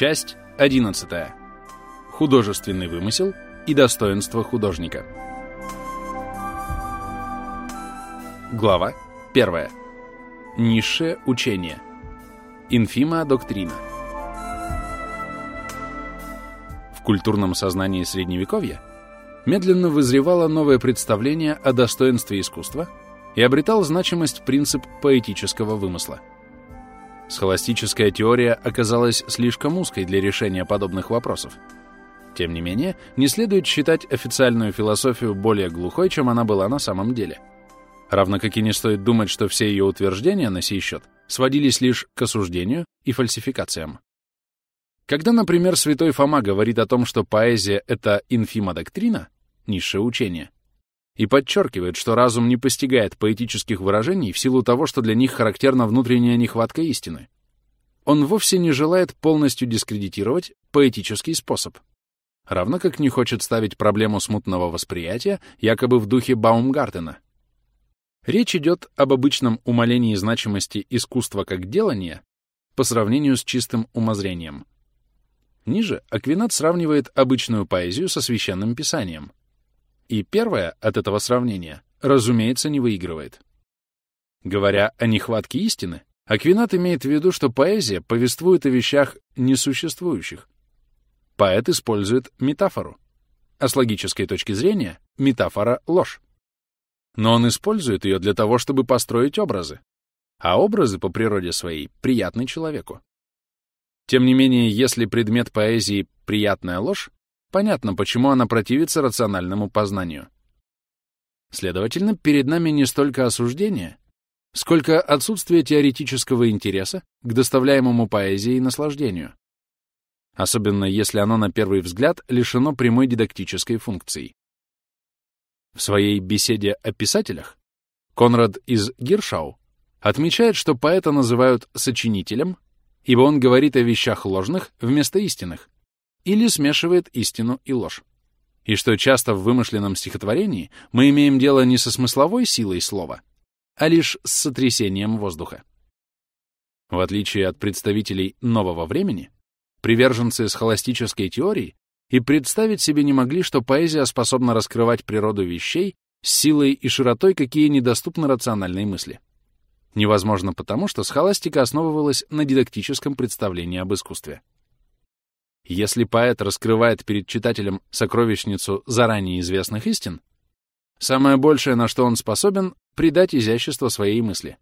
Часть 11. Художественный вымысел и достоинство художника. Глава 1. Низшее учение. Инфима доктрина. В культурном сознании Средневековья медленно вызревало новое представление о достоинстве искусства и обретал значимость принцип поэтического вымысла. Схоластическая теория оказалась слишком узкой для решения подобных вопросов. Тем не менее, не следует считать официальную философию более глухой, чем она была на самом деле. Равно как и не стоит думать, что все ее утверждения на сей счет сводились лишь к осуждению и фальсификациям. Когда, например, святой Фома говорит о том, что поэзия — это инфима-доктрина, низшее учение, и подчеркивает, что разум не постигает поэтических выражений в силу того, что для них характерна внутренняя нехватка истины. Он вовсе не желает полностью дискредитировать поэтический способ, равно как не хочет ставить проблему смутного восприятия якобы в духе Баумгартена. Речь идет об обычном умалении значимости искусства как делания по сравнению с чистым умозрением. Ниже Аквинат сравнивает обычную поэзию со священным писанием — и первое от этого сравнения, разумеется, не выигрывает. Говоря о нехватке истины, Аквинат имеет в виду, что поэзия повествует о вещах несуществующих. Поэт использует метафору. А с логической точки зрения метафора — ложь. Но он использует ее для того, чтобы построить образы. А образы по природе своей приятны человеку. Тем не менее, если предмет поэзии — приятная ложь, Понятно, почему она противится рациональному познанию. Следовательно, перед нами не столько осуждение, сколько отсутствие теоретического интереса к доставляемому поэзии наслаждению. Особенно если оно на первый взгляд лишено прямой дидактической функции. В своей беседе о писателях Конрад из Гиршау отмечает, что поэта называют сочинителем, ибо он говорит о вещах ложных вместо истинных, или смешивает истину и ложь. И что часто в вымышленном стихотворении мы имеем дело не со смысловой силой слова, а лишь с сотрясением воздуха. В отличие от представителей нового времени, приверженцы схоластической теории и представить себе не могли, что поэзия способна раскрывать природу вещей с силой и широтой, какие недоступны рациональной мысли. Невозможно потому, что схоластика основывалась на дидактическом представлении об искусстве. Если поэт раскрывает перед читателем сокровищницу заранее известных истин, самое большее, на что он способен, — придать изящество своей мысли.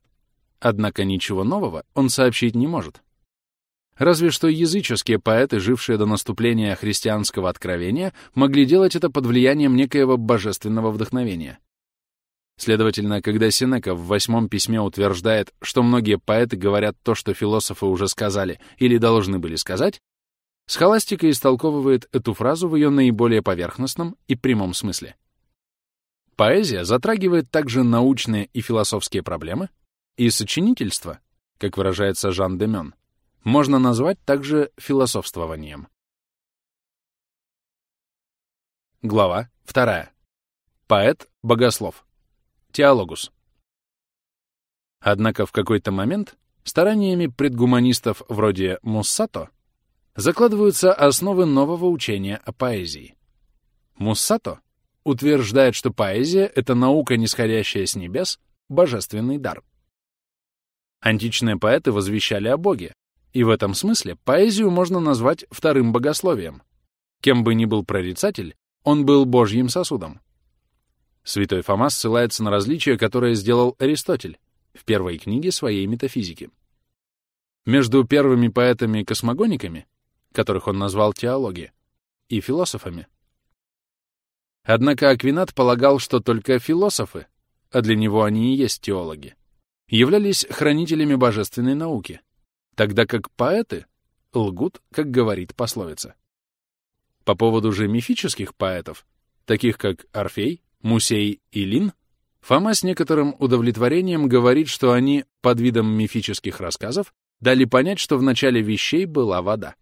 Однако ничего нового он сообщить не может. Разве что языческие поэты, жившие до наступления христианского откровения, могли делать это под влиянием некоего божественного вдохновения. Следовательно, когда Сенека в восьмом письме утверждает, что многие поэты говорят то, что философы уже сказали или должны были сказать, Схоластика истолковывает эту фразу в ее наиболее поверхностном и прямом смысле. Поэзия затрагивает также научные и философские проблемы, и сочинительство, как выражается Жан Демен, можно назвать также философствованием. Глава 2. Поэт-богослов. Теологус. Однако в какой-то момент стараниями предгуманистов вроде Муссато закладываются основы нового учения о поэзии. Муссато утверждает, что поэзия — это наука, нисходящая с небес, божественный дар. Античные поэты возвещали о Боге, и в этом смысле поэзию можно назвать вторым богословием. Кем бы ни был прорицатель, он был божьим сосудом. Святой Фома ссылается на различия, которые сделал Аристотель в первой книге своей метафизики. Между первыми поэтами-космогониками которых он назвал теологи, и философами. Однако Аквинат полагал, что только философы, а для него они и есть теологи, являлись хранителями божественной науки, тогда как поэты лгут, как говорит пословица. По поводу же мифических поэтов, таких как Орфей, Мусей и Лин, Фома с некоторым удовлетворением говорит, что они, под видом мифических рассказов, дали понять, что в начале вещей была вода.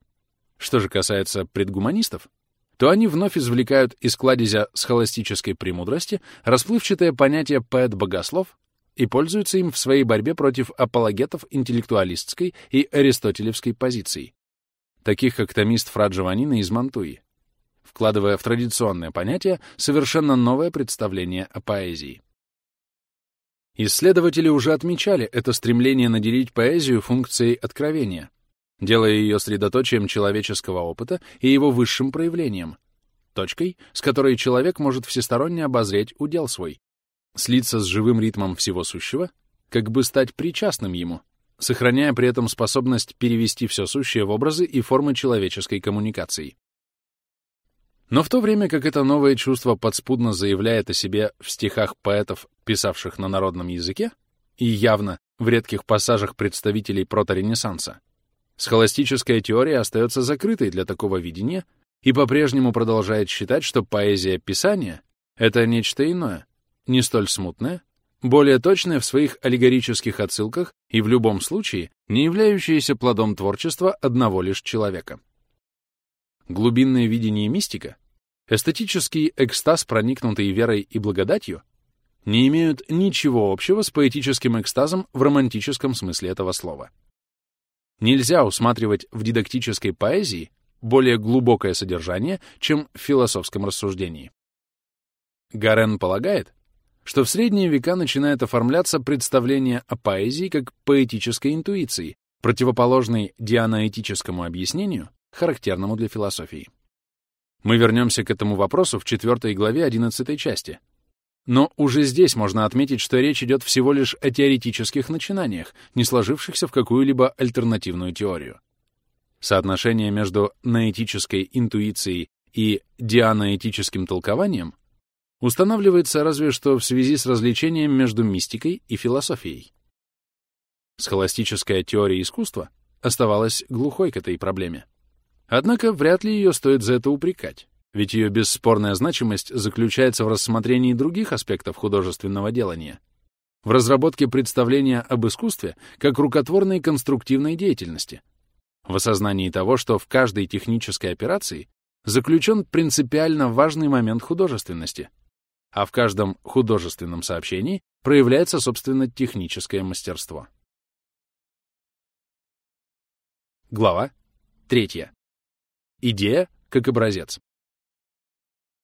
Что же касается предгуманистов, то они вновь извлекают из кладезя схоластической премудрости расплывчатое понятие поэт-богослов и пользуются им в своей борьбе против апологетов интеллектуалистской и аристотелевской позиций. таких как томист Фра Джованнино из Мантуи, вкладывая в традиционное понятие совершенно новое представление о поэзии. Исследователи уже отмечали это стремление наделить поэзию функцией откровения, делая ее средоточием человеческого опыта и его высшим проявлением, точкой, с которой человек может всесторонне обозреть удел свой, слиться с живым ритмом всего сущего, как бы стать причастным ему, сохраняя при этом способность перевести все сущее в образы и формы человеческой коммуникации. Но в то время как это новое чувство подспудно заявляет о себе в стихах поэтов, писавших на народном языке, и явно в редких пассажах представителей проторенессанса, схоластическая теория остается закрытой для такого видения и по-прежнему продолжает считать, что поэзия Писания — это нечто иное, не столь смутное, более точное в своих аллегорических отсылках и в любом случае не являющееся плодом творчества одного лишь человека. Глубинное видение мистика, эстетический экстаз, проникнутый верой и благодатью, не имеют ничего общего с поэтическим экстазом в романтическом смысле этого слова. Нельзя усматривать в дидактической поэзии более глубокое содержание, чем в философском рассуждении. Гарен полагает, что в средние века начинает оформляться представление о поэзии как поэтической интуиции, противоположной дианоэтическому объяснению, характерному для философии. Мы вернемся к этому вопросу в 4 главе 11 части. Но уже здесь можно отметить, что речь идет всего лишь о теоретических начинаниях, не сложившихся в какую-либо альтернативную теорию. Соотношение между наэтической интуицией и дианоэтическим толкованием устанавливается разве что в связи с развлечением между мистикой и философией. Схоластическая теория искусства оставалась глухой к этой проблеме. Однако вряд ли ее стоит за это упрекать, ведь ее бесспорная значимость заключается в рассмотрении других аспектов художественного делания, в разработке представления об искусстве как рукотворной конструктивной деятельности, в осознании того, что в каждой технической операции заключен принципиально важный момент художественности, а в каждом художественном сообщении проявляется, собственно, техническое мастерство. Глава третья. Идея как образец.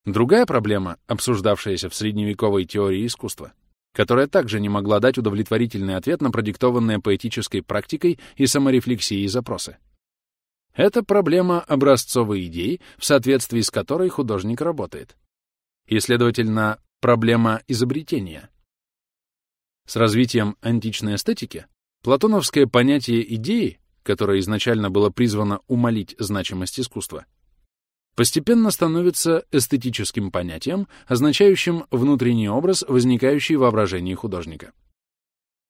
Другая проблема, обсуждавшаяся в средневековой теории искусства, которая также не могла дать удовлетворительный ответ на продиктованные поэтической практикой и саморефлексией запросы. Это проблема образцовой идеи, в соответствии с которой художник работает. И, следовательно, проблема изобретения. С развитием античной эстетики платоновское понятие идеи которое изначально было призвано умолить значимость искусства, постепенно становится эстетическим понятием, означающим внутренний образ, возникающий в воображении художника.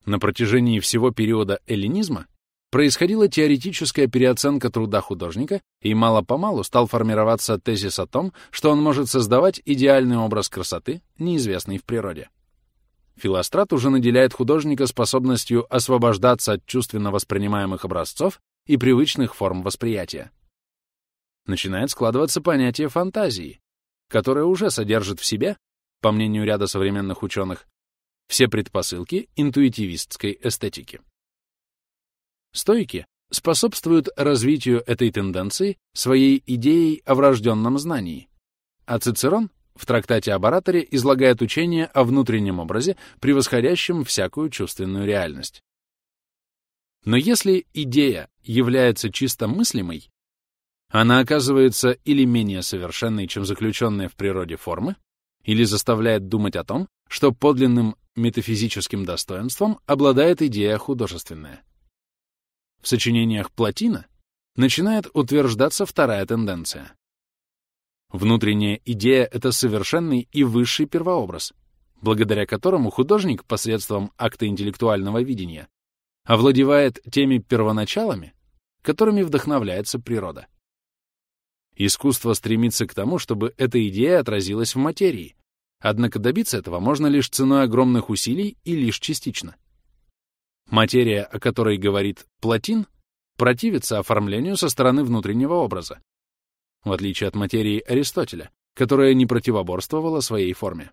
На протяжении всего периода эллинизма происходила теоретическая переоценка труда художника, и мало-помалу стал формироваться тезис о том, что он может создавать идеальный образ красоты, неизвестный в природе. Филострат уже наделяет художника способностью освобождаться от чувственно воспринимаемых образцов и привычных форм восприятия. Начинает складываться понятие фантазии, которое уже содержит в себе, по мнению ряда современных ученых, все предпосылки интуитивистской эстетики. Стойки способствуют развитию этой тенденции своей идеей о врожденном знании, а Цицерон в трактате об ораторе излагает учение о внутреннем образе, превосходящем всякую чувственную реальность. Но если идея является чисто мыслимой, она оказывается или менее совершенной, чем заключенные в природе формы, или заставляет думать о том, что подлинным метафизическим достоинством обладает идея художественная. В сочинениях Платина начинает утверждаться вторая тенденция. Внутренняя идея — это совершенный и высший первообраз, благодаря которому художник посредством акта интеллектуального видения овладевает теми первоначалами, которыми вдохновляется природа. Искусство стремится к тому, чтобы эта идея отразилась в материи, однако добиться этого можно лишь ценой огромных усилий и лишь частично. Материя, о которой говорит Платин, противится оформлению со стороны внутреннего образа, в отличие от материи Аристотеля, которая не противоборствовала своей форме.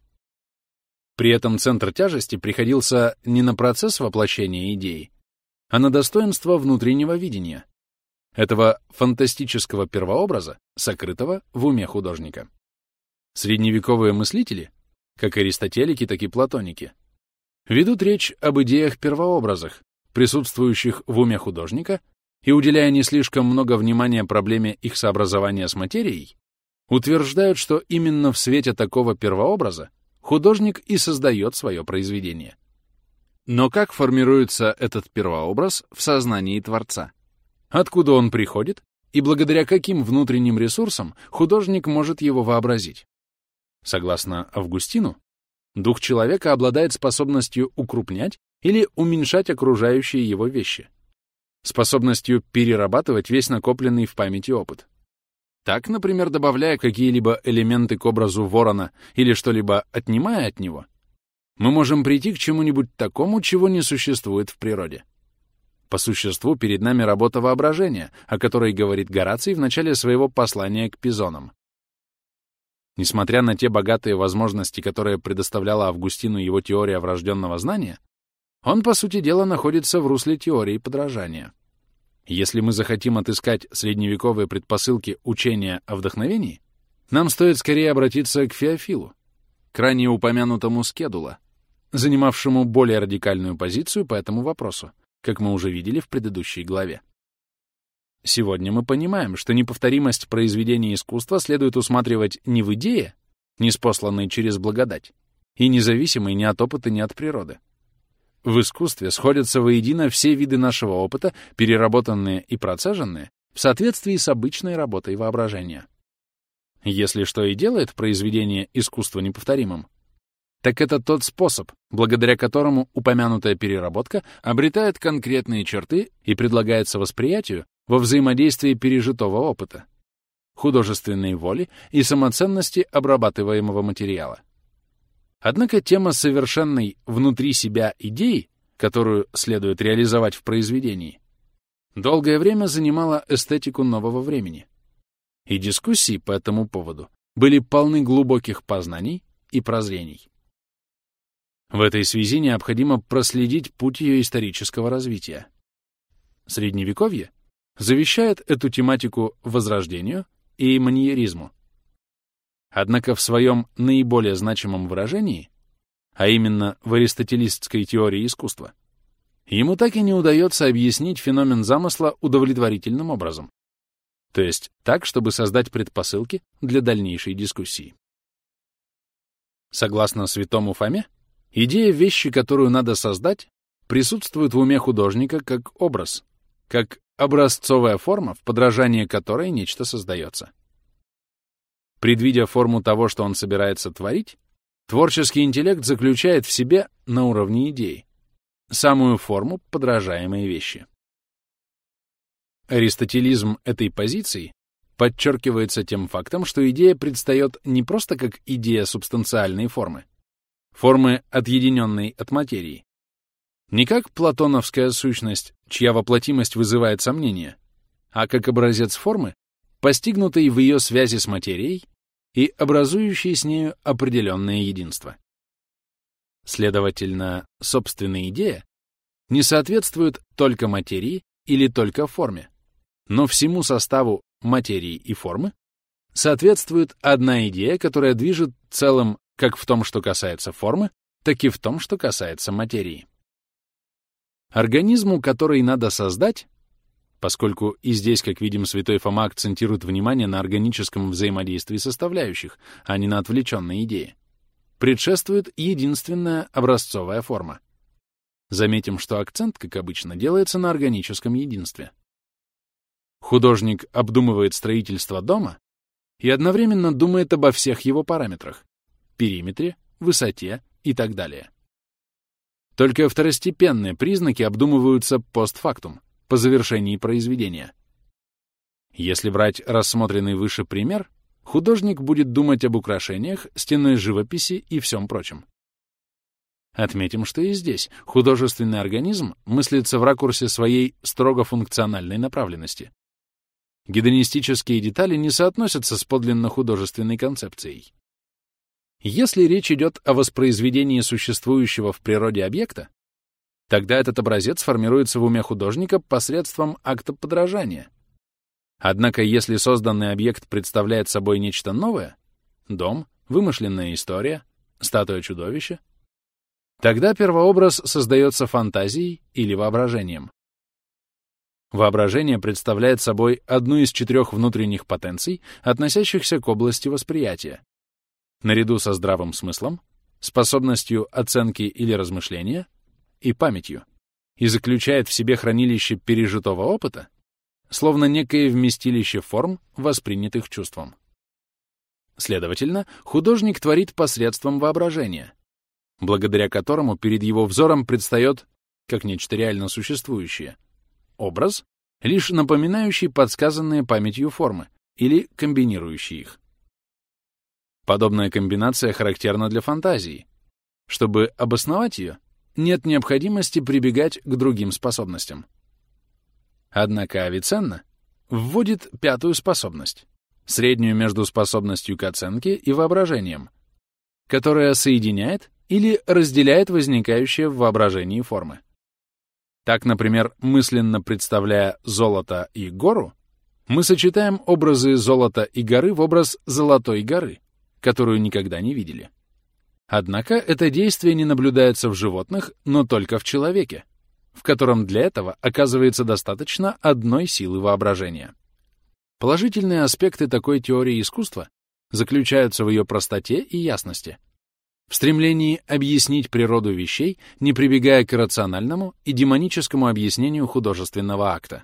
При этом центр тяжести приходился не на процесс воплощения идеи, а на достоинство внутреннего видения. Этого фантастического первообраза, сокрытого в уме художника. Средневековые мыслители, как аристотелики, так и платоники, ведут речь об идеях-первообразах, присутствующих в уме художника, и, уделяя не слишком много внимания проблеме их сообразования с материей, утверждают, что именно в свете такого первообраза художник и создает свое произведение. Но как формируется этот первообраз в сознании Творца? Откуда он приходит и благодаря каким внутренним ресурсам художник может его вообразить? Согласно Августину, дух человека обладает способностью укрупнять или уменьшать окружающие его вещи, способностью перерабатывать весь накопленный в памяти опыт. Так, например, добавляя какие-либо элементы к образу ворона или что-либо отнимая от него, мы можем прийти к чему-нибудь такому, чего не существует в природе. По существу перед нами работа воображения, о которой говорит Гораций в начале своего послания к пизонам. Несмотря на те богатые возможности, которые предоставляла Августину его теория врожденного знания, он, по сути дела, находится в русле теории подражания. Если мы захотим отыскать средневековые предпосылки учения о вдохновении, нам стоит скорее обратиться к Феофилу, к ранее упомянутому Скедула, занимавшему более радикальную позицию по этому вопросу, как мы уже видели в предыдущей главе. Сегодня мы понимаем, что неповторимость произведения искусства следует усматривать не в идее, неспосланной через благодать, и независимой ни от опыта, ни от природы, в искусстве сходятся воедино все виды нашего опыта, переработанные и процеженные, в соответствии с обычной работой воображения. Если что и делает произведение искусства неповторимым, так это тот способ, благодаря которому упомянутая переработка обретает конкретные черты и предлагается восприятию во взаимодействии пережитого опыта, художественной воли и самоценности обрабатываемого материала. Однако тема совершенной внутри себя идеи, которую следует реализовать в произведении, долгое время занимала эстетику нового времени. И дискуссии по этому поводу были полны глубоких познаний и прозрений. В этой связи необходимо проследить путь ее исторического развития. Средневековье завещает эту тематику возрождению и маньеризму, Однако в своем наиболее значимом выражении, а именно в аристотелистской теории искусства, ему так и не удается объяснить феномен замысла удовлетворительным образом, то есть так, чтобы создать предпосылки для дальнейшей дискуссии. Согласно святому Фоме, идея вещи, которую надо создать, присутствует в уме художника как образ, как образцовая форма, в подражание которой нечто создается. Предвидя форму того, что он собирается творить, творческий интеллект заключает в себе на уровне идеи самую форму подражаемой вещи. Аристотелизм этой позиции подчеркивается тем фактом, что идея предстает не просто как идея субстанциальной формы, формы, отъединенной от материи, не как платоновская сущность, чья воплотимость вызывает сомнения, а как образец формы, постигнутой в ее связи с материей и образующей с нею определенное единство. Следовательно, собственная идея не соответствует только материи или только форме, но всему составу материи и формы соответствует одна идея, которая движет целым как в том, что касается формы, так и в том, что касается материи. Организму, который надо создать, поскольку и здесь, как видим, святой Фома акцентирует внимание на органическом взаимодействии составляющих, а не на отвлеченной идее, предшествует единственная образцовая форма. Заметим, что акцент, как обычно, делается на органическом единстве. Художник обдумывает строительство дома и одновременно думает обо всех его параметрах — периметре, высоте и так далее. Только второстепенные признаки обдумываются постфактум — по завершении произведения. Если брать рассмотренный выше пример, художник будет думать об украшениях, стенной живописи и всем прочем. Отметим, что и здесь художественный организм мыслится в ракурсе своей строго функциональной направленности. Гедонистические детали не соотносятся с подлинно художественной концепцией. Если речь идет о воспроизведении существующего в природе объекта, Тогда этот образец формируется в уме художника посредством акта подражания, Однако если созданный объект представляет собой нечто новое — дом, вымышленная история, статуя чудовища, тогда первообраз создается фантазией или воображением. Воображение представляет собой одну из четырех внутренних потенций, относящихся к области восприятия. Наряду со здравым смыслом, способностью оценки или размышления и памятью, и заключает в себе хранилище пережитого опыта, словно некое вместилище форм, воспринятых чувством. Следовательно, художник творит посредством воображения, благодаря которому перед его взором предстает, как нечто реально существующее, образ, лишь напоминающий подсказанные памятью формы или комбинирующий их. Подобная комбинация характерна для фантазии. Чтобы обосновать ее, нет необходимости прибегать к другим способностям. Однако Авиценна вводит пятую способность, среднюю между способностью к оценке и воображением, которая соединяет или разделяет возникающие в воображении формы. Так, например, мысленно представляя золото и гору, мы сочетаем образы золота и горы в образ золотой горы, которую никогда не видели. Однако это действие не наблюдается в животных, но только в человеке, в котором для этого оказывается достаточно одной силы воображения. Положительные аспекты такой теории искусства заключаются в ее простоте и ясности, в стремлении объяснить природу вещей, не прибегая к рациональному и демоническому объяснению художественного акта.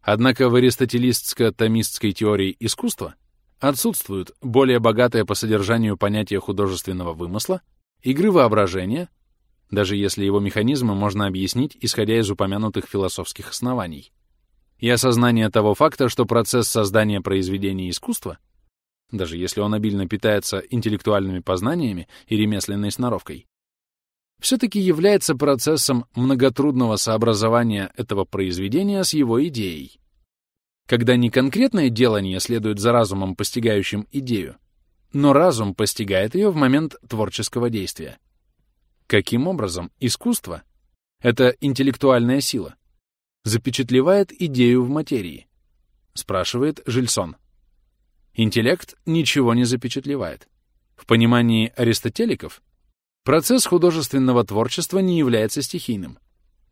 Однако в аристотелистско-томистской теории искусства отсутствуют более богатые по содержанию понятия художественного вымысла, игры воображения, даже если его механизмы можно объяснить, исходя из упомянутых философских оснований. И осознание того факта, что процесс создания произведения искусства, даже если он обильно питается интеллектуальными познаниями и ремесленной сноровкой, все-таки является процессом многотрудного сообразования этого произведения с его идеей. Когда не конкретное делание следует за разумом, постигающим идею, но разум постигает ее в момент творческого действия. Каким образом искусство — это интеллектуальная сила — запечатлевает идею в материи? Спрашивает Жильсон. Интеллект ничего не запечатлевает. В понимании аристотеликов процесс художественного творчества не является стихийным,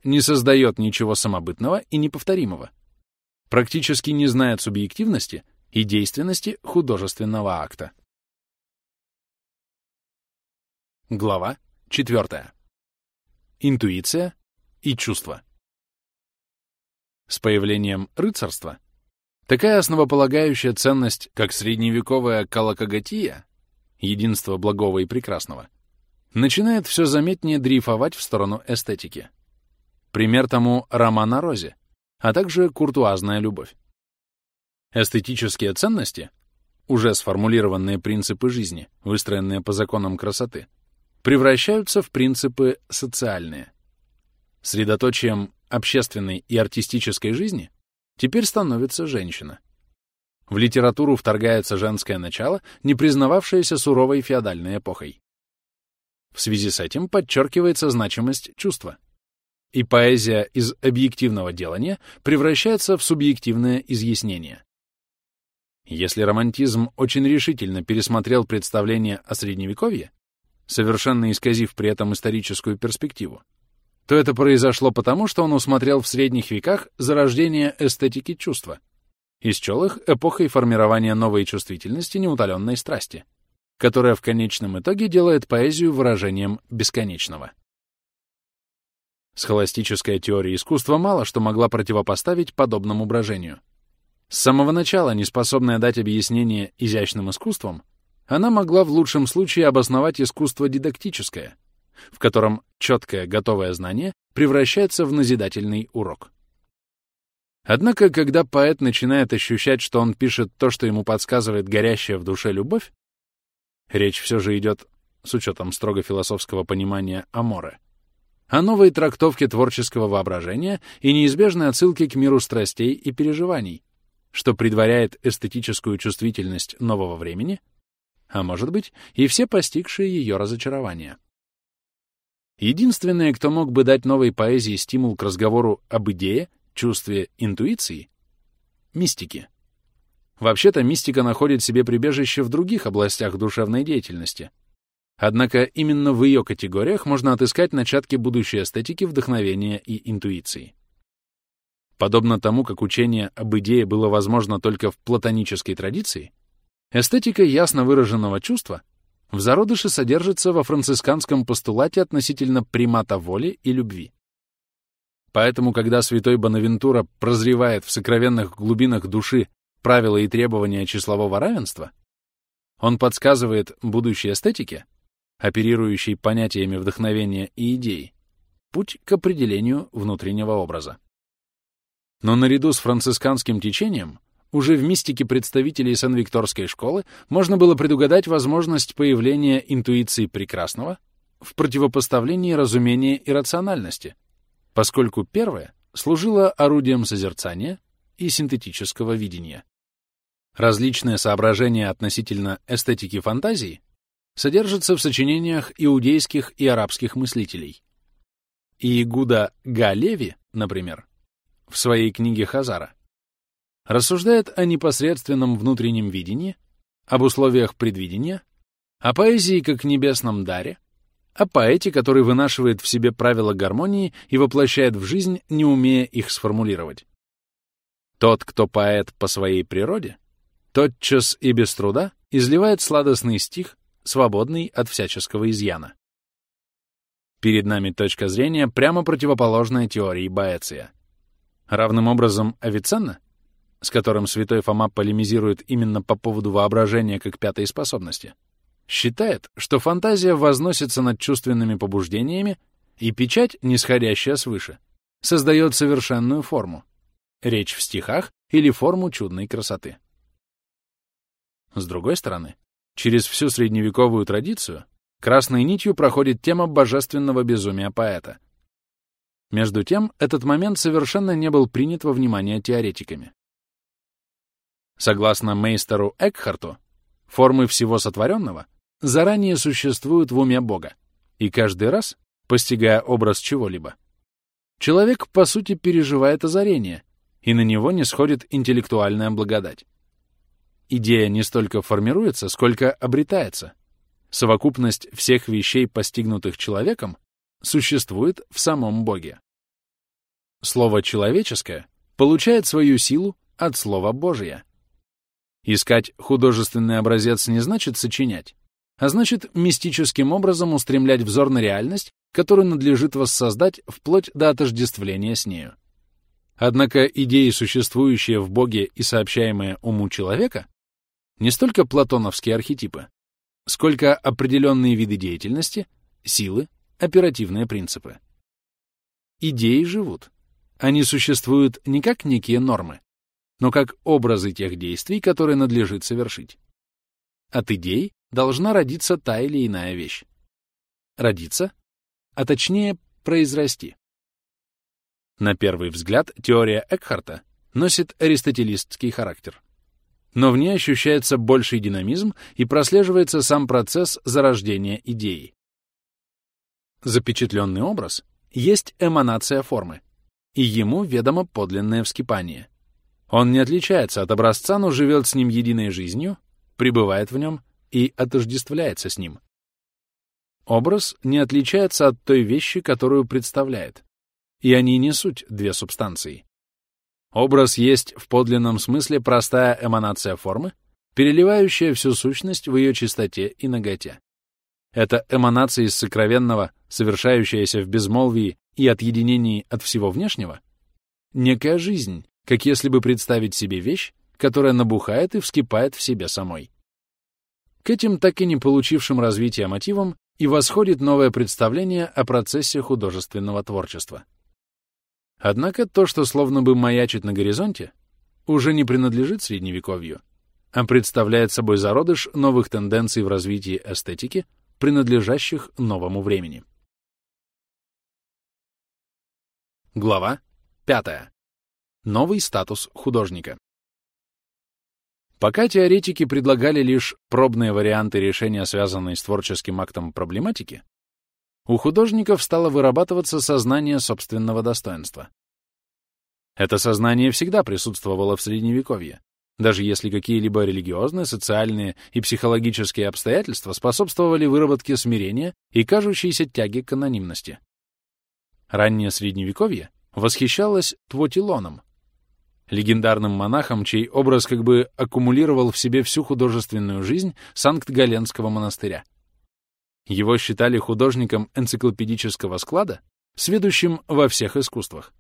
не создает ничего самобытного и неповторимого, практически не знает субъективности и действенности художественного акта. Глава Четвертое. Интуиция и чувство. С появлением рыцарства такая основополагающая ценность, как средневековая калакагатия, единство благого и прекрасного, начинает все заметнее дрейфовать в сторону эстетики. Пример тому роман о розе, а также куртуазная любовь. Эстетические ценности, уже сформулированные принципы жизни, выстроенные по законам красоты, превращаются в принципы социальные. Средоточием общественной и артистической жизни теперь становится женщина. В литературу вторгается женское начало, не признававшееся суровой феодальной эпохой. В связи с этим подчеркивается значимость чувства. И поэзия из объективного делания превращается в субъективное изъяснение. Если романтизм очень решительно пересмотрел представление о Средневековье, совершенно исказив при этом историческую перспективу, то это произошло потому, что он усмотрел в средних веках зарождение эстетики чувства и счел их эпохой формирования новой чувствительности неутоленной страсти, которая в конечном итоге делает поэзию выражением бесконечного. Схоластическая теория искусства мало что могла противопоставить подобному брожению. С самого начала, не способная дать объяснение изящным искусствам, она могла в лучшем случае обосновать искусство дидактическое, в котором четкое готовое знание превращается в назидательный урок. Однако, когда поэт начинает ощущать, что он пишет то, что ему подсказывает горящая в душе любовь, речь все же идет, с учетом строго философского понимания аморе, о новой трактовке творческого воображения и неизбежной отсылке к миру страстей и переживаний, что предваряет эстетическую чувствительность нового времени — а может быть, и все постигшие ее разочарования. Единственное, кто мог бы дать новой поэзии стимул к разговору об идее, чувстве, интуиции — мистики, Вообще-то мистика находит себе прибежище в других областях душевной деятельности. Однако именно в ее категориях можно отыскать начатки будущей эстетики, вдохновения и интуиции. Подобно тому, как учение об идее было возможно только в платонической традиции, эстетика ясно выраженного чувства в зародыше содержится во францисканском постулате относительно примата воли и любви. Поэтому, когда святой Бонавентура прозревает в сокровенных глубинах души правила и требования числового равенства, он подсказывает будущей эстетике, оперирующей понятиями вдохновения и идей, путь к определению внутреннего образа. Но наряду с францисканским течением уже в мистике представителей Сан-Викторской школы можно было предугадать возможность появления интуиции прекрасного в противопоставлении разумения и рациональности, поскольку первое служило орудием созерцания и синтетического видения. Различные соображения относительно эстетики фантазии содержатся в сочинениях иудейских и арабских мыслителей. Иегуда Галеви, например, в своей книге Хазара, рассуждает о непосредственном внутреннем видении, об условиях предвидения, о поэзии как небесном даре, о поэте, который вынашивает в себе правила гармонии и воплощает в жизнь, не умея их сформулировать. Тот, кто поэт по своей природе, тотчас и без труда изливает сладостный стих, свободный от всяческого изъяна. Перед нами точка зрения прямо противоположная теории Боэция. Равным образом Авиценна, с которым святой Фома полемизирует именно по поводу воображения как пятой способности, считает, что фантазия возносится над чувственными побуждениями, и печать, нисходящая свыше, создает совершенную форму — речь в стихах или форму чудной красоты. С другой стороны, через всю средневековую традицию красной нитью проходит тема божественного безумия поэта. Между тем, этот момент совершенно не был принят во внимание теоретиками. Согласно мейстеру Экхарту, формы всего сотворенного заранее существуют в уме Бога, и каждый раз, постигая образ чего-либо, человек, по сути, переживает озарение, и на него не сходит интеллектуальная благодать. Идея не столько формируется, сколько обретается. Совокупность всех вещей, постигнутых человеком, существует в самом Боге. Слово «человеческое» получает свою силу от слова «Божия». Искать художественный образец не значит сочинять, а значит мистическим образом устремлять взор на реальность, которую надлежит воссоздать вплоть до отождествления с нею. Однако идеи, существующие в Боге и сообщаемые уму человека, не столько платоновские архетипы, сколько определенные виды деятельности, силы, оперативные принципы. Идеи живут. Они существуют не как некие нормы, но как образы тех действий, которые надлежит совершить. От идей должна родиться та или иная вещь. Родиться, а точнее произрасти. На первый взгляд теория Экхарта носит аристотелистский характер но в ней ощущается больший динамизм и прослеживается сам процесс зарождения идеи. Запечатленный образ есть эманация формы, и ему ведомо подлинное вскипание. Он не отличается от образца, но живет с ним единой жизнью, пребывает в нем и отождествляется с ним. Образ не отличается от той вещи, которую представляет, и они не суть две субстанции. Образ есть в подлинном смысле простая эманация формы, переливающая всю сущность в ее чистоте и наготе. Это эманация из сокровенного, совершающаяся в безмолвии и отъединении от всего внешнего, некая жизнь, как если бы представить себе вещь, которая набухает и вскипает в себе самой. К этим так и не получившим развития мотивам и восходит новое представление о процессе художественного творчества. Однако то, что словно бы маячит на горизонте, уже не принадлежит Средневековью, а представляет собой зародыш новых тенденций в развитии эстетики, принадлежащих новому времени. Глава 5. Новый статус художника. Пока теоретики предлагали лишь пробные варианты решения, связанные с творческим актом проблематики, у художников стало вырабатываться сознание собственного достоинства. Это сознание всегда присутствовало в Средневековье, даже если какие-либо религиозные, социальные и психологические обстоятельства способствовали выработке смирения и кажущейся тяги к анонимности. Раннее Средневековье восхищалось Твотилоном, легендарным монахом, чей образ как бы аккумулировал в себе всю художественную жизнь Санкт-Галенского монастыря. Его считали художником энциклопедического склада, сведущим во всех искусствах,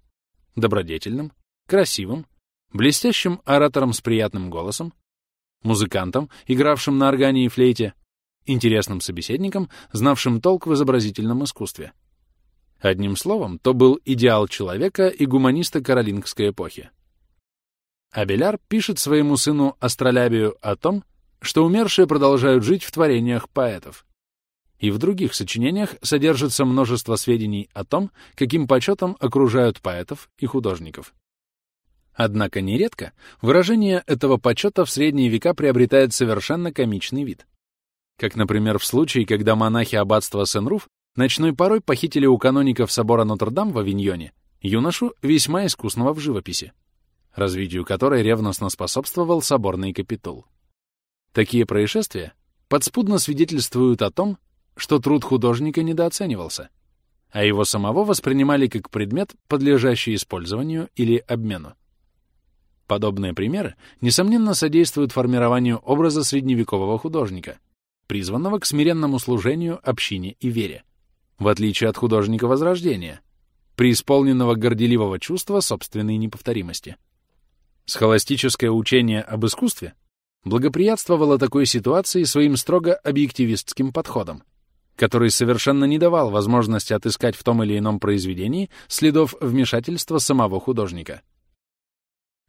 добродетельным, красивым, блестящим оратором с приятным голосом, музыкантом, игравшим на органе и флейте, интересным собеседником, знавшим толк в изобразительном искусстве. Одним словом, то был идеал человека и гуманиста каролингской эпохи. Абеляр пишет своему сыну Астролябию о том, что умершие продолжают жить в творениях поэтов. И в других сочинениях содержится множество сведений о том, каким почетом окружают поэтов и художников. Однако нередко выражение этого почета в средние века приобретает совершенно комичный вид. Как, например, в случае, когда монахи аббатства Сен-Руф ночной порой похитили у каноников собора Нотр-Дам в Авиньоне юношу весьма искусного в живописи, развитию которой ревностно способствовал соборный капитул. Такие происшествия подспудно свидетельствуют о том, что труд художника недооценивался, а его самого воспринимали как предмет, подлежащий использованию или обмену. Подобные примеры, несомненно, содействуют формированию образа средневекового художника, призванного к смиренному служению общине и вере, в отличие от художника Возрождения, преисполненного горделивого чувства собственной неповторимости. Схоластическое учение об искусстве благоприятствовало такой ситуации своим строго объективистским подходом, который совершенно не давал возможности отыскать в том или ином произведении следов вмешательства самого художника.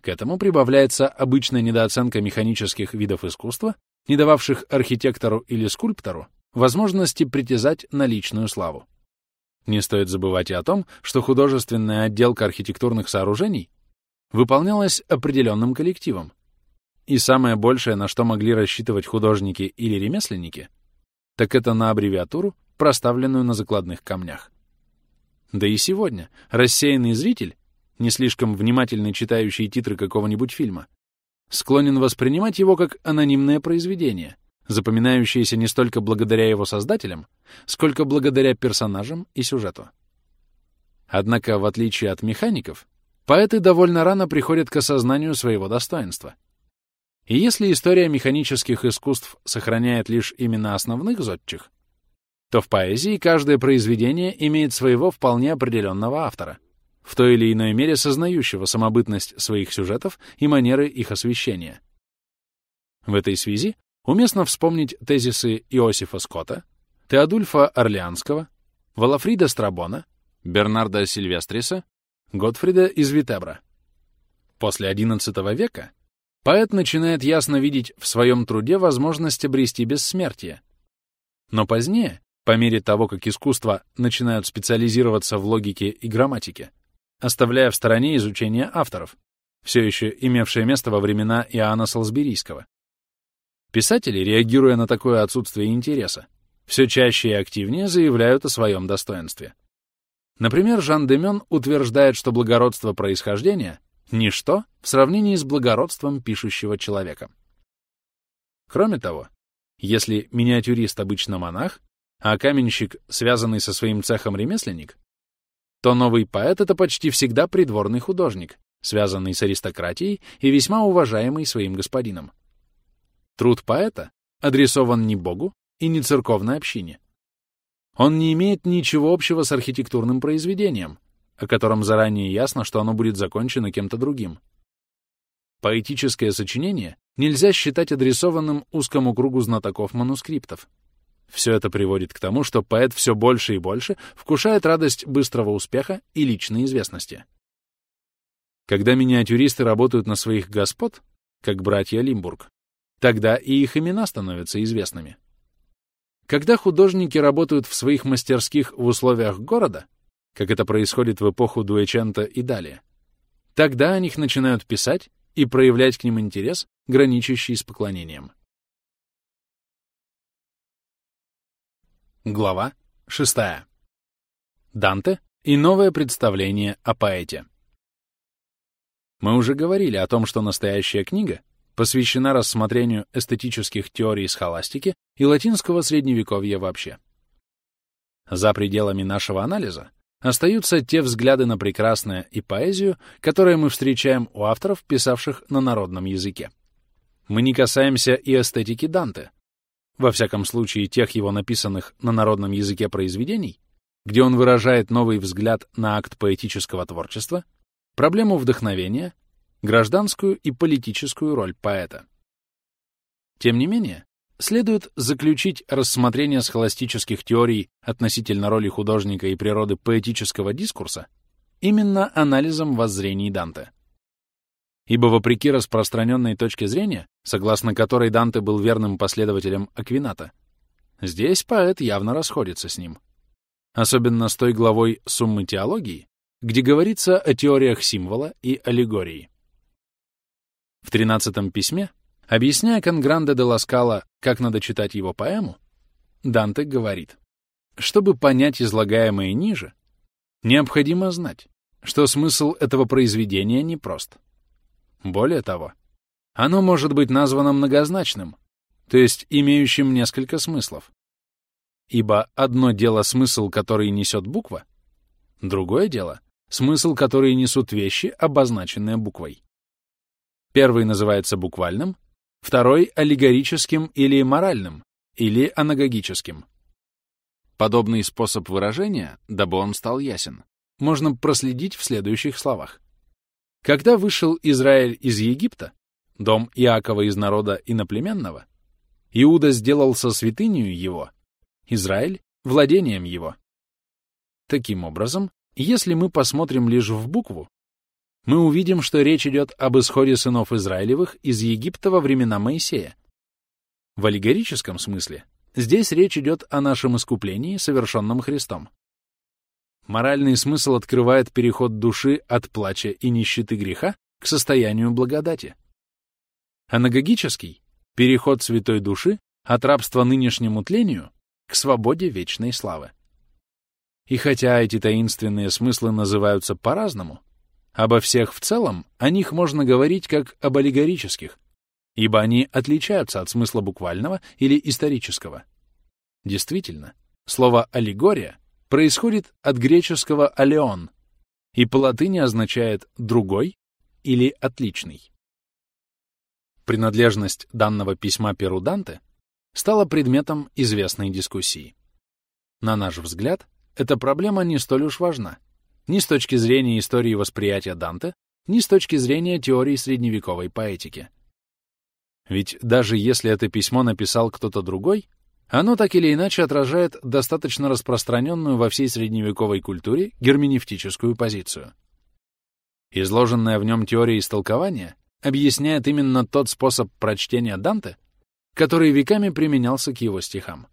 К этому прибавляется обычная недооценка механических видов искусства, не дававших архитектору или скульптору возможности притязать на личную славу. Не стоит забывать и о том, что художественная отделка архитектурных сооружений выполнялась определенным коллективом. И самое большее, на что могли рассчитывать художники или ремесленники, так это на аббревиатуру, проставленную на закладных камнях. Да и сегодня рассеянный зритель не слишком внимательный читающий титры какого-нибудь фильма, склонен воспринимать его как анонимное произведение, запоминающееся не столько благодаря его создателям, сколько благодаря персонажам и сюжету. Однако, в отличие от механиков, поэты довольно рано приходят к осознанию своего достоинства. И если история механических искусств сохраняет лишь имена основных зодчих, то в поэзии каждое произведение имеет своего вполне определенного автора, в той или иной мере сознающего самобытность своих сюжетов и манеры их освещения. В этой связи уместно вспомнить тезисы Иосифа Скотта, Теодульфа Орлеанского, Валафрида Страбона, Бернарда Сильвестриса, Готфрида из Витебра. После XI века поэт начинает ясно видеть в своем труде возможность обрести бессмертие. Но позднее, по мере того, как искусства начинают специализироваться в логике и грамматике, оставляя в стороне изучение авторов, все еще имевшее место во времена Иоанна Солсберийского. Писатели, реагируя на такое отсутствие интереса, все чаще и активнее заявляют о своем достоинстве. Например, Жан Демен утверждает, что благородство происхождения — ничто в сравнении с благородством пишущего человека. Кроме того, если миниатюрист обычно монах, а каменщик, связанный со своим цехом ремесленник, то новый поэт — это почти всегда придворный художник, связанный с аристократией и весьма уважаемый своим господином. Труд поэта адресован не Богу и не церковной общине. Он не имеет ничего общего с архитектурным произведением, о котором заранее ясно, что оно будет закончено кем-то другим. Поэтическое сочинение нельзя считать адресованным узкому кругу знатоков манускриптов, все это приводит к тому, что поэт все больше и больше вкушает радость быстрого успеха и личной известности. Когда миниатюристы работают на своих господ, как братья Лимбург, тогда и их имена становятся известными. Когда художники работают в своих мастерских в условиях города, как это происходит в эпоху Дуэчента и далее, тогда о них начинают писать и проявлять к ним интерес, граничащий с поклонением. Глава 6. Данте и новое представление о поэте. Мы уже говорили о том, что настоящая книга посвящена рассмотрению эстетических теорий схоластики и латинского средневековья вообще. За пределами нашего анализа остаются те взгляды на прекрасное и поэзию, которые мы встречаем у авторов, писавших на народном языке. Мы не касаемся и эстетики Данте, во всяком случае тех его написанных на народном языке произведений, где он выражает новый взгляд на акт поэтического творчества, проблему вдохновения, гражданскую и политическую роль поэта. Тем не менее, следует заключить рассмотрение схоластических теорий относительно роли художника и природы поэтического дискурса именно анализом воззрений Данте. Ибо вопреки распространенной точке зрения, согласно которой Данте был верным последователем Аквината, здесь поэт явно расходится с ним. Особенно с той главой «Суммы теологии», где говорится о теориях символа и аллегории. В тринадцатом письме, объясняя Конгранде де Ласкала, как надо читать его поэму, Данте говорит, чтобы понять излагаемое ниже, необходимо знать, что смысл этого произведения непрост. Более того, оно может быть названо многозначным, то есть имеющим несколько смыслов. Ибо одно дело смысл, который несет буква, другое дело — смысл, который несут вещи, обозначенные буквой. Первый называется буквальным, второй — аллегорическим или моральным, или анагогическим. Подобный способ выражения, дабы он стал ясен, можно проследить в следующих словах. Когда вышел Израиль из Египта, дом Иакова из народа иноплеменного, Иуда сделался святынью его, Израиль — владением его. Таким образом, если мы посмотрим лишь в букву, мы увидим, что речь идет об исходе сынов Израилевых из Египта во времена Моисея. В аллегорическом смысле здесь речь идет о нашем искуплении, совершенном Христом. Моральный смысл открывает переход души от плача и нищеты греха к состоянию благодати. Анагогический — переход святой души от рабства нынешнему тлению к свободе вечной славы. И хотя эти таинственные смыслы называются по-разному, обо всех в целом о них можно говорить как об аллегорических, ибо они отличаются от смысла буквального или исторического. Действительно, слово «аллегория» происходит от греческого «алеон» и по латыни означает «другой» или «отличный». Принадлежность данного письма Перу Данте стала предметом известной дискуссии. На наш взгляд, эта проблема не столь уж важна, ни с точки зрения истории восприятия Данте, ни с точки зрения теории средневековой поэтики. Ведь даже если это письмо написал кто-то другой, оно так или иначе отражает достаточно распространенную во всей средневековой культуре герменевтическую позицию. Изложенная в нем теория истолкования объясняет именно тот способ прочтения Данте, который веками применялся к его стихам.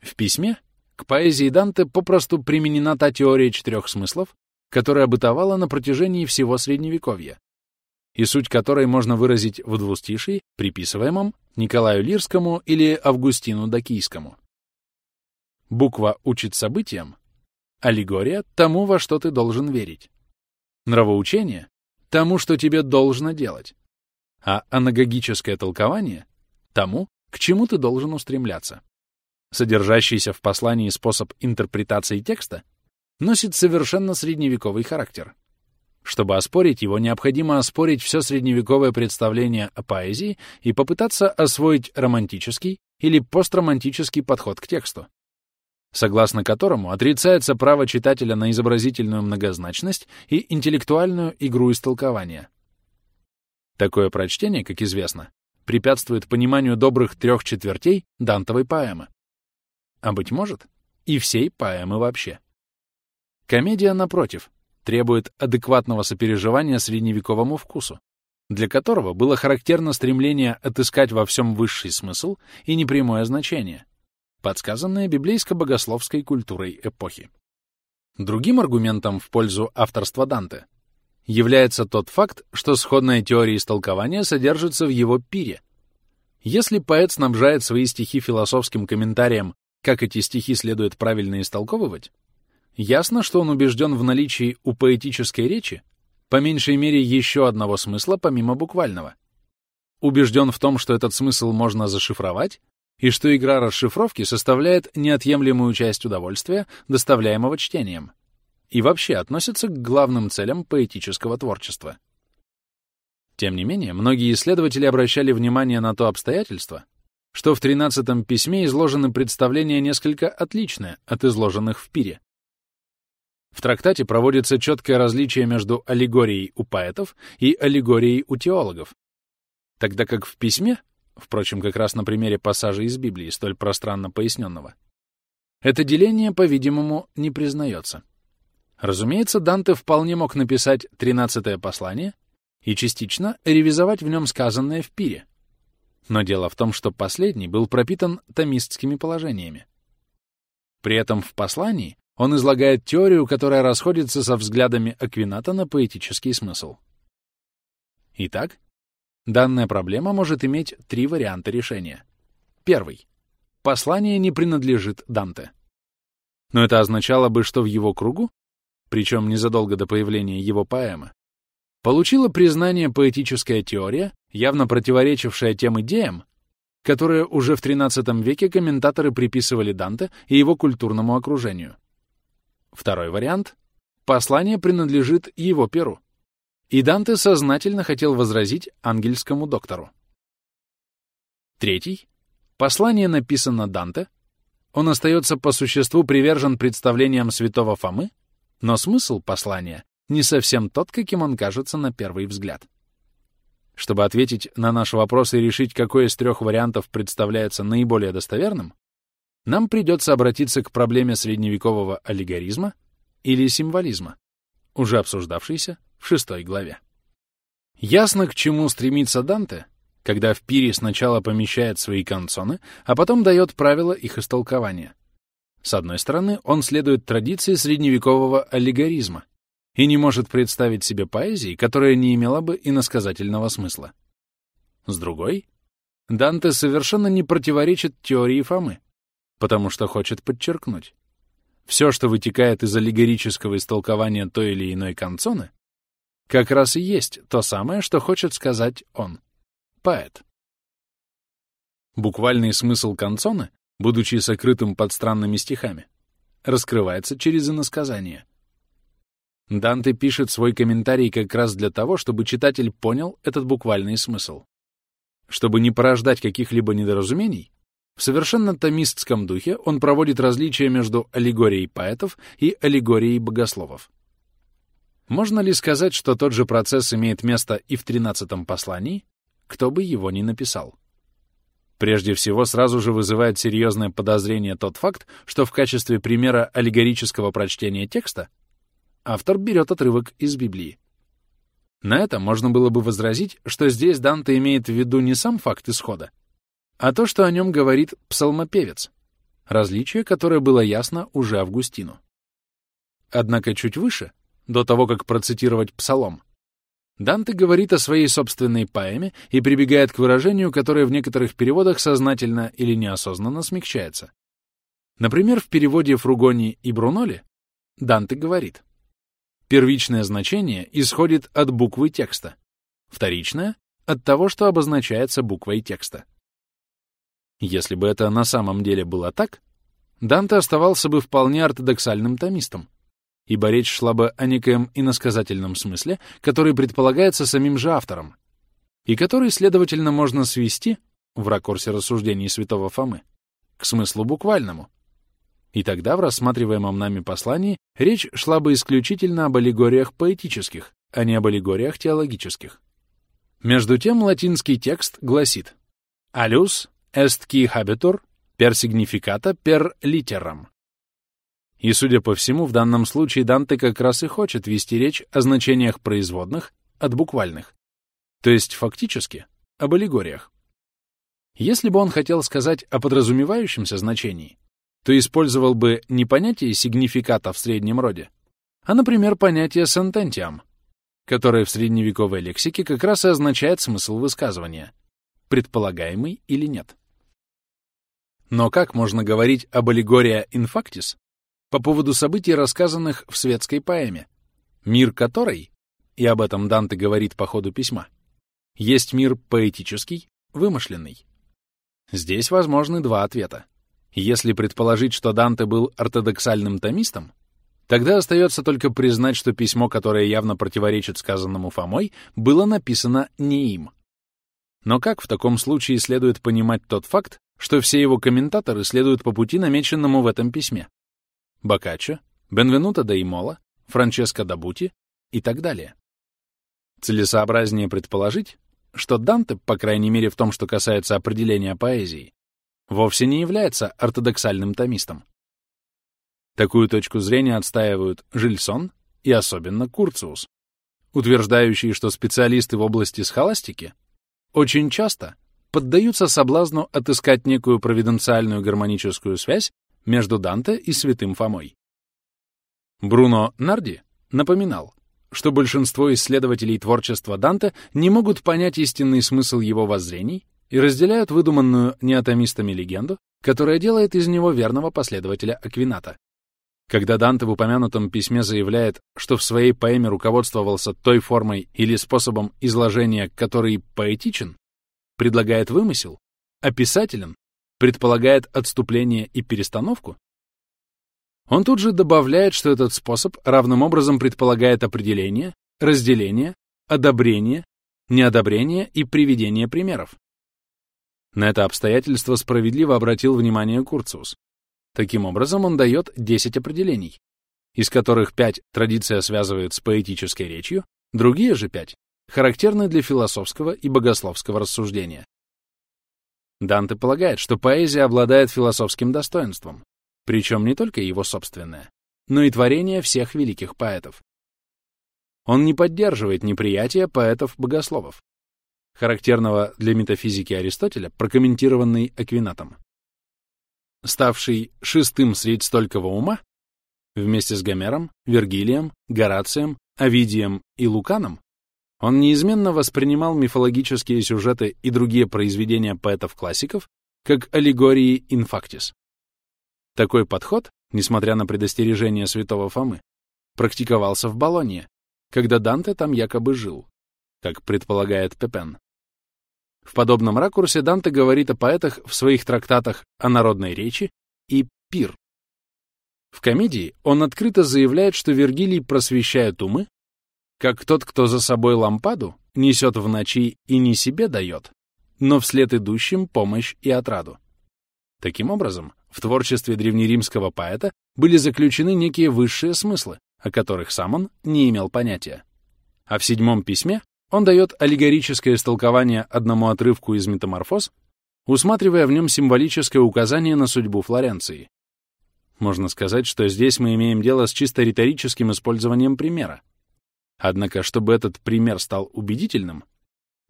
В письме к поэзии Данте попросту применена та теория четырех смыслов, которая бытовала на протяжении всего Средневековья, и суть которой можно выразить в двустишии, приписываемом Николаю Лирскому или Августину Дакийскому. Буква учит событиям, аллегория — тому, во что ты должен верить, нравоучение — тому, что тебе должно делать, а анагогическое толкование — тому, к чему ты должен устремляться. Содержащийся в послании способ интерпретации текста носит совершенно средневековый характер — чтобы оспорить его, необходимо оспорить все средневековое представление о поэзии и попытаться освоить романтический или постромантический подход к тексту, согласно которому отрицается право читателя на изобразительную многозначность и интеллектуальную игру истолкования. Такое прочтение, как известно, препятствует пониманию добрых трех четвертей Дантовой поэмы. А, быть может, и всей поэмы вообще. Комедия, напротив, требует адекватного сопереживания средневековому вкусу, для которого было характерно стремление отыскать во всем высший смысл и непрямое значение, подсказанное библейско-богословской культурой эпохи. Другим аргументом в пользу авторства Данте является тот факт, что сходная теория истолкования содержится в его пире. Если поэт снабжает свои стихи философским комментарием, как эти стихи следует правильно истолковывать, Ясно, что он убежден в наличии у поэтической речи по меньшей мере еще одного смысла помимо буквального. убежден в том, что этот смысл можно зашифровать, и что игра расшифровки составляет неотъемлемую часть удовольствия, доставляемого чтением, и вообще относится к главным целям поэтического творчества. Тем не менее, многие исследователи обращали внимание на то обстоятельство, что в 13-м письме изложены представления несколько отличные от изложенных в пире. В трактате проводится четкое различие между аллегорией у поэтов и аллегорией у теологов, тогда как в письме, впрочем, как раз на примере пассажа из Библии, столь пространно поясненного, это деление, по-видимому, не признается. Разумеется, Данте вполне мог написать 13-е послание и частично ревизовать в нем сказанное в пире, но дело в том, что последний был пропитан томистскими положениями. При этом в послании он излагает теорию, которая расходится со взглядами Аквината на поэтический смысл. Итак, данная проблема может иметь три варианта решения. Первый. Послание не принадлежит Данте. Но это означало бы, что в его кругу, причем незадолго до появления его поэмы, получила признание поэтическая теория, явно противоречившая тем идеям, которые уже в XIII веке комментаторы приписывали Данте и его культурному окружению. Второй вариант — послание принадлежит его перу. И Данте сознательно хотел возразить ангельскому доктору. Третий — послание написано Данте, он остается по существу привержен представлениям святого Фомы, но смысл послания не совсем тот, каким он кажется на первый взгляд. Чтобы ответить на наш вопрос и решить, какой из трех вариантов представляется наиболее достоверным, нам придется обратиться к проблеме средневекового аллегоризма или символизма, уже обсуждавшейся в шестой главе. Ясно, к чему стремится Данте, когда в пире сначала помещает свои канцоны, а потом дает правила их истолкования. С одной стороны, он следует традиции средневекового аллегоризма, и не может представить себе поэзии, которая не имела бы иносказательного смысла. С другой, Данте совершенно не противоречит теории Фомы, потому что хочет подчеркнуть. Все, что вытекает из аллегорического истолкования той или иной канцоны, как раз и есть то самое, что хочет сказать он, поэт. Буквальный смысл канцоны, будучи сокрытым под странными стихами, раскрывается через иносказание — Данте пишет свой комментарий как раз для того, чтобы читатель понял этот буквальный смысл. Чтобы не порождать каких-либо недоразумений, в совершенно томистском духе он проводит различия между аллегорией поэтов и аллегорией богословов. Можно ли сказать, что тот же процесс имеет место и в тринадцатом послании, кто бы его ни написал? Прежде всего, сразу же вызывает серьезное подозрение тот факт, что в качестве примера аллегорического прочтения текста автор берет отрывок из Библии. На это можно было бы возразить, что здесь Данте имеет в виду не сам факт исхода, а то, что о нем говорит псалмопевец, различие, которое было ясно уже Августину. Однако чуть выше, до того, как процитировать псалом, Данте говорит о своей собственной поэме и прибегает к выражению, которое в некоторых переводах сознательно или неосознанно смягчается. Например, в переводе Фругони и Бруноли Данте говорит Первичное значение исходит от буквы текста, вторичное — от того, что обозначается буквой текста. Если бы это на самом деле было так, Данте оставался бы вполне ортодоксальным томистом, ибо речь шла бы о некоем иносказательном смысле, который предполагается самим же автором, и который, следовательно, можно свести, в ракурсе рассуждений святого Фомы, к смыслу буквальному, и тогда в рассматриваемом нами послании речь шла бы исключительно об аллегориях поэтических, а не об аллегориях теологических. Между тем латинский текст гласит «Alius est qui habitur per significata per literam». И, судя по всему, в данном случае Данте как раз и хочет вести речь о значениях производных от буквальных, то есть фактически об аллегориях. Если бы он хотел сказать о подразумевающемся значении, то использовал бы не понятие сигнификата в среднем роде, а, например, понятие сентентиам, которое в средневековой лексике как раз и означает смысл высказывания, предполагаемый или нет. Но как можно говорить об аллегория инфактис по поводу событий, рассказанных в светской поэме, мир которой, и об этом Данте говорит по ходу письма, есть мир поэтический, вымышленный? Здесь возможны два ответа. Если предположить, что Данте был ортодоксальным томистом, тогда остается только признать, что письмо, которое явно противоречит сказанному Фомой, было написано не им. Но как в таком случае следует понимать тот факт, что все его комментаторы следуют по пути, намеченному в этом письме? Боккаччо, Бенвенуто да Имола, Франческо да Бути и так далее. Целесообразнее предположить, что Данте, по крайней мере в том, что касается определения поэзии, вовсе не является ортодоксальным томистом. Такую точку зрения отстаивают Жильсон и особенно Курциус, утверждающие, что специалисты в области схоластики очень часто поддаются соблазну отыскать некую провиденциальную гармоническую связь между Данте и Святым Фомой. Бруно Нарди напоминал, что большинство исследователей творчества Данте не могут понять истинный смысл его воззрений и разделяют выдуманную неотомистами легенду, которая делает из него верного последователя Аквината. Когда Данте в упомянутом письме заявляет, что в своей поэме руководствовался той формой или способом изложения, который поэтичен, предлагает вымысел, описателен, предполагает отступление и перестановку, он тут же добавляет, что этот способ равным образом предполагает определение, разделение, одобрение, неодобрение и приведение примеров. На это обстоятельство справедливо обратил внимание Курциус. Таким образом, он дает 10 определений, из которых 5 традиция связывает с поэтической речью, другие же 5 характерны для философского и богословского рассуждения. Данте полагает, что поэзия обладает философским достоинством, причем не только его собственное, но и творение всех великих поэтов. Он не поддерживает неприятия поэтов-богословов, характерного для метафизики Аристотеля, прокомментированный Аквинатом. Ставший шестым среди столького ума, вместе с Гомером, Вергилием, Горацием, Овидием и Луканом, он неизменно воспринимал мифологические сюжеты и другие произведения поэтов-классиков как аллегории инфактис. Такой подход, несмотря на предостережение святого Фомы, практиковался в Болонье, когда Данте там якобы жил, как предполагает Пепен. В подобном ракурсе Данте говорит о поэтах в своих трактатах о народной речи и пир. В комедии он открыто заявляет, что Вергилий просвещает умы, как тот, кто за собой лампаду несет в ночи и не себе дает, но вслед идущим помощь и отраду. Таким образом, в творчестве древнеримского поэта были заключены некие высшие смыслы, о которых сам он не имел понятия. А в седьмом письме он дает аллегорическое истолкование одному отрывку из «Метаморфоз», усматривая в нем символическое указание на судьбу Флоренции. Можно сказать, что здесь мы имеем дело с чисто риторическим использованием примера. Однако, чтобы этот пример стал убедительным,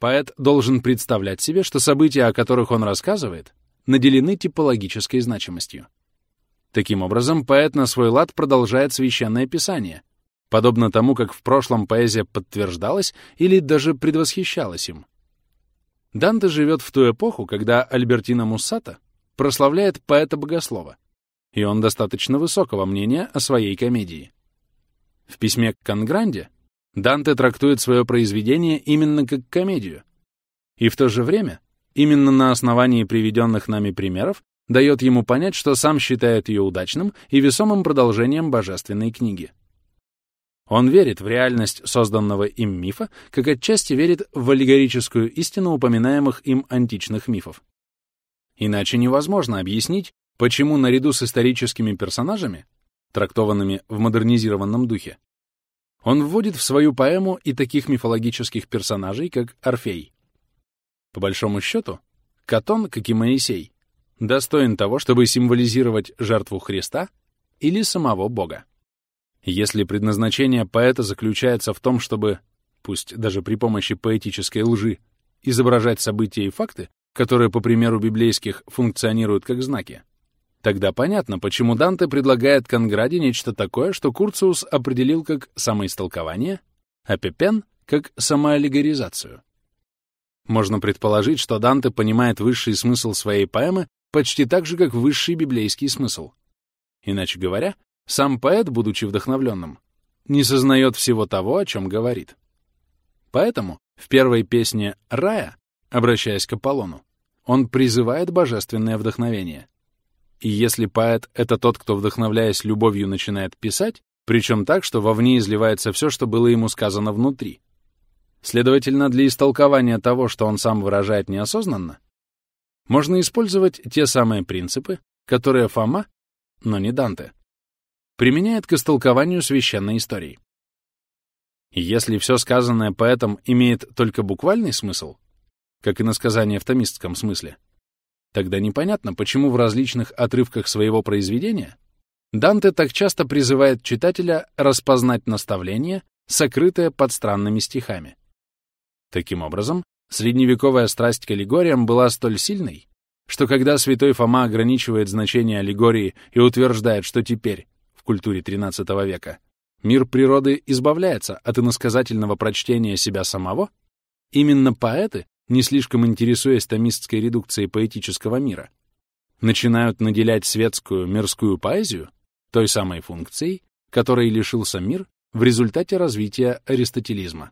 поэт должен представлять себе, что события, о которых он рассказывает, наделены типологической значимостью. Таким образом, поэт на свой лад продолжает священное писание, подобно тому, как в прошлом поэзия подтверждалась или даже предвосхищалась им. Данте живет в ту эпоху, когда Альбертино Муссата прославляет поэта-богослова, и он достаточно высокого мнения о своей комедии. В письме к Конгранде Данте трактует свое произведение именно как комедию, и в то же время Именно на основании приведенных нами примеров дает ему понять, что сам считает ее удачным и весомым продолжением божественной книги. Он верит в реальность созданного им мифа, как отчасти верит в аллегорическую истину упоминаемых им античных мифов. Иначе невозможно объяснить, почему наряду с историческими персонажами, трактованными в модернизированном духе, он вводит в свою поэму и таких мифологических персонажей, как Орфей. По большому счету, Катон, как и Моисей, достоин того, чтобы символизировать жертву Христа или самого Бога. Если предназначение поэта заключается в том, чтобы, пусть даже при помощи поэтической лжи, изображать события и факты, которые, по примеру библейских, функционируют как знаки, тогда понятно, почему Данте предлагает Конграде нечто такое, что Курциус определил как самоистолкование, а Пепен — как самоаллегоризацию. Можно предположить, что Данте понимает высший смысл своей поэмы почти так же, как высший библейский смысл. Иначе говоря, сам поэт, будучи вдохновленным, не сознает всего того, о чем говорит. Поэтому В первой песне «Рая», обращаясь к Аполлону, он призывает божественное вдохновение. И если поэт — это тот, кто, вдохновляясь любовью, начинает писать, причем так, что вовне изливается все, что было ему сказано внутри. Следовательно, для истолкования того, что он сам выражает неосознанно, можно использовать те самые принципы, которые Фома, но не Данте, применяет к истолкованию священной истории. если все сказанное поэтом имеет только буквальный смысл, как и насказание в томистском смысле, тогда непонятно, почему в различных отрывках своего произведения Данте так часто призывает читателя распознать наставление, сокрытое под странными стихами. Таким образом, средневековая страсть к аллегориям была столь сильной, что когда святой Фома ограничивает значение аллегории и утверждает, что теперь, культуре XIII века, мир природы избавляется от иносказательного прочтения себя самого, именно поэты, не слишком интересуясь томистской редукцией поэтического мира, начинают наделять светскую мирскую поэзию той самой функцией, которой лишился мир в результате развития аристотелизма.